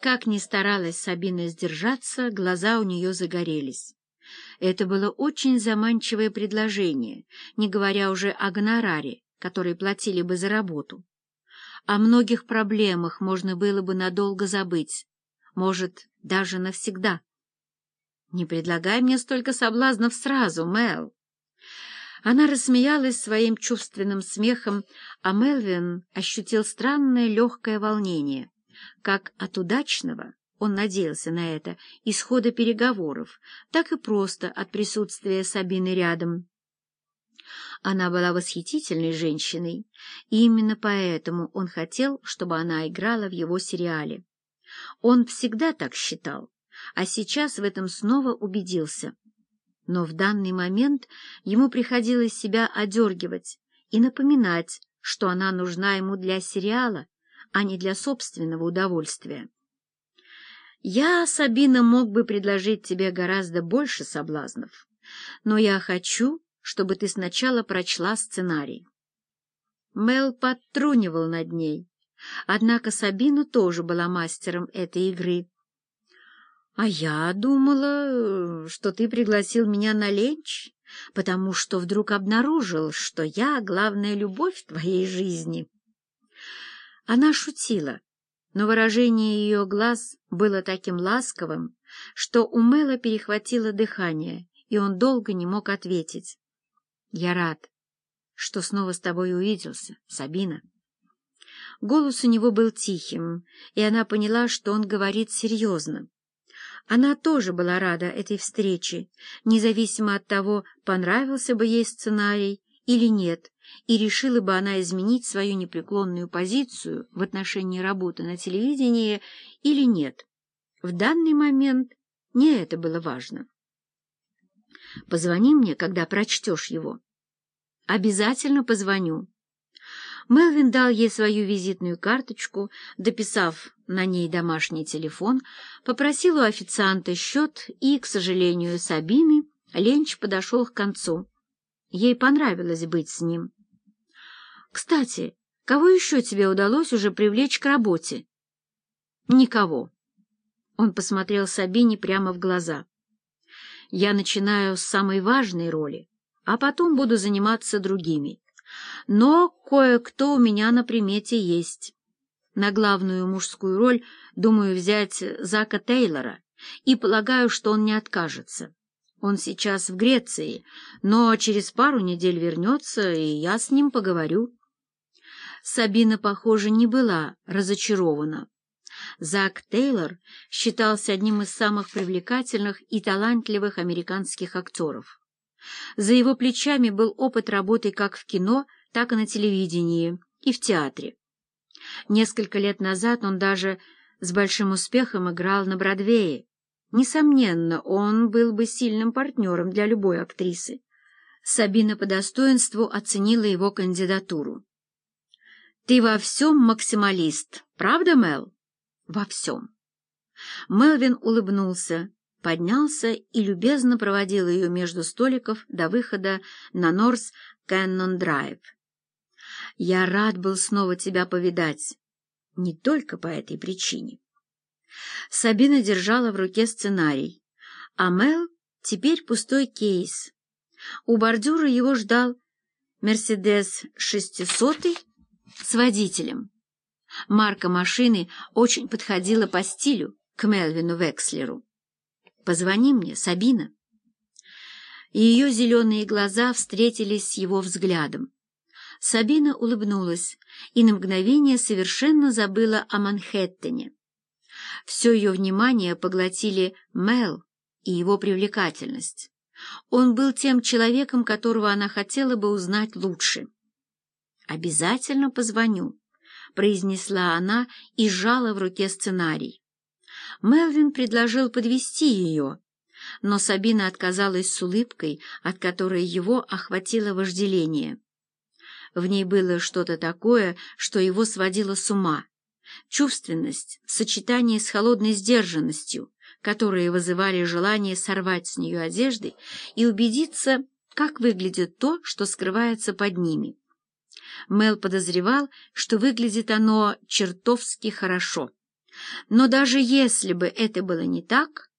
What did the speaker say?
Как ни старалась Сабина сдержаться, глаза у нее загорелись. Это было очень заманчивое предложение, не говоря уже о гонораре, который платили бы за работу. О многих проблемах можно было бы надолго забыть, может, даже навсегда. «Не предлагай мне столько соблазнов сразу, Мел!» Она рассмеялась своим чувственным смехом, а Мелвин ощутил странное легкое волнение, как от удачного, он надеялся на это, исхода переговоров, так и просто от присутствия Сабины рядом. Она была восхитительной женщиной, и именно поэтому он хотел, чтобы она играла в его сериале. Он всегда так считал, а сейчас в этом снова убедился. Но в данный момент ему приходилось себя одергивать и напоминать, что она нужна ему для сериала, а не для собственного удовольствия. «Я, Сабина, мог бы предложить тебе гораздо больше соблазнов, но я хочу, чтобы ты сначала прочла сценарий». Мел подтрунивал над ней, однако Сабина тоже была мастером этой игры, «А я думала, что ты пригласил меня на ленч, потому что вдруг обнаружил, что я — главная любовь твоей жизни». Она шутила, но выражение ее глаз было таким ласковым, что у Мэла перехватило дыхание, и он долго не мог ответить. «Я рад, что снова с тобой увиделся, Сабина». Голос у него был тихим, и она поняла, что он говорит серьезно. Она тоже была рада этой встрече, независимо от того, понравился бы ей сценарий или нет, и решила бы она изменить свою непреклонную позицию в отношении работы на телевидении или нет. В данный момент не это было важно. «Позвони мне, когда прочтешь его». «Обязательно позвоню». Мелвин дал ей свою визитную карточку, дописав на ней домашний телефон, попросил у официанта счет и, к сожалению, Сабины, Ленч подошел к концу. Ей понравилось быть с ним. «Кстати, кого еще тебе удалось уже привлечь к работе?» «Никого». Он посмотрел Сабине прямо в глаза. «Я начинаю с самой важной роли, а потом буду заниматься другими. Но кое-кто у меня на примете есть. На главную мужскую роль думаю взять Зака Тейлора, и полагаю, что он не откажется. Он сейчас в Греции, но через пару недель вернется, и я с ним поговорю. Сабина, похоже, не была разочарована. Зак Тейлор считался одним из самых привлекательных и талантливых американских актеров. За его плечами был опыт работы как в кино, так и на телевидении и в театре. Несколько лет назад он даже с большим успехом играл на Бродвее. Несомненно, он был бы сильным партнером для любой актрисы. Сабина по достоинству оценила его кандидатуру. «Ты во всем максималист, правда, Мел?» «Во всем». Мелвин улыбнулся, поднялся и любезно проводил ее между столиков до выхода на Норс Кэннон Драйв. Я рад был снова тебя повидать. Не только по этой причине. Сабина держала в руке сценарий, а Мел теперь пустой кейс. У бордюра его ждал «Мерседес 600» с водителем. Марка машины очень подходила по стилю к Мелвину Векслеру. «Позвони мне, Сабина». Ее зеленые глаза встретились с его взглядом. Сабина улыбнулась и на мгновение совершенно забыла о Манхэттене. Все ее внимание поглотили Мел и его привлекательность. Он был тем человеком, которого она хотела бы узнать лучше. «Обязательно позвоню», — произнесла она и сжала в руке сценарий. Мелвин предложил подвести ее, но Сабина отказалась с улыбкой, от которой его охватило вожделение. В ней было что-то такое, что его сводило с ума. Чувственность в сочетании с холодной сдержанностью, которые вызывали желание сорвать с нее одежды и убедиться, как выглядит то, что скрывается под ними. Мел подозревал, что выглядит оно чертовски хорошо, Но даже если бы это было не так,